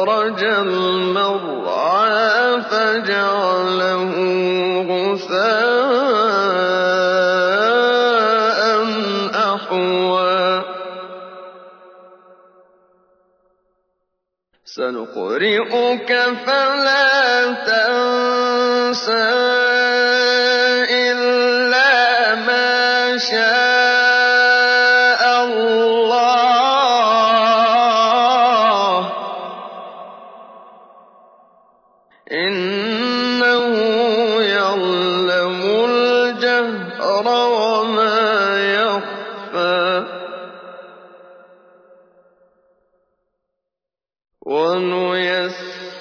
أخرج المرعى فجعله غثاء أحوى. سنقرئك فلا تنسى.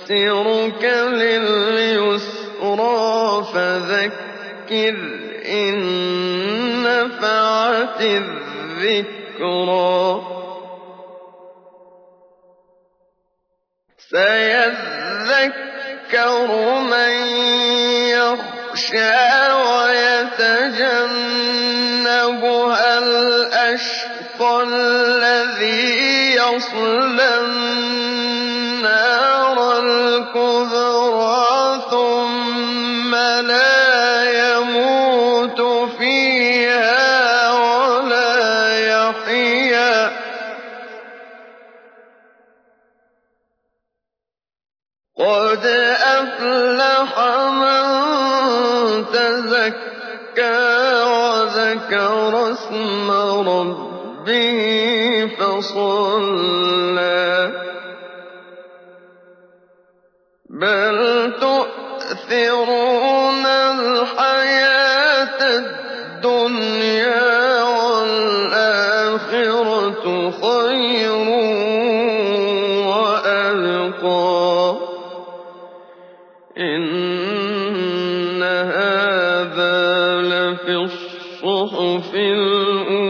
ونيسرك لليسرى فذكر إن نفعت الذكرى. سيذكر من يخشى ويتجنبها الذي يصلى النار الكبرى ثم لا يموت فيها ولا يحيا. قد أفلح من تزكى وذكر اسم ربه فصلى. بل تؤثرون الحياة الدنيا والآخرة خير وأبقى. إن هذا لفي الصحف الأولى.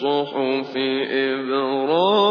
صحف إبراهيم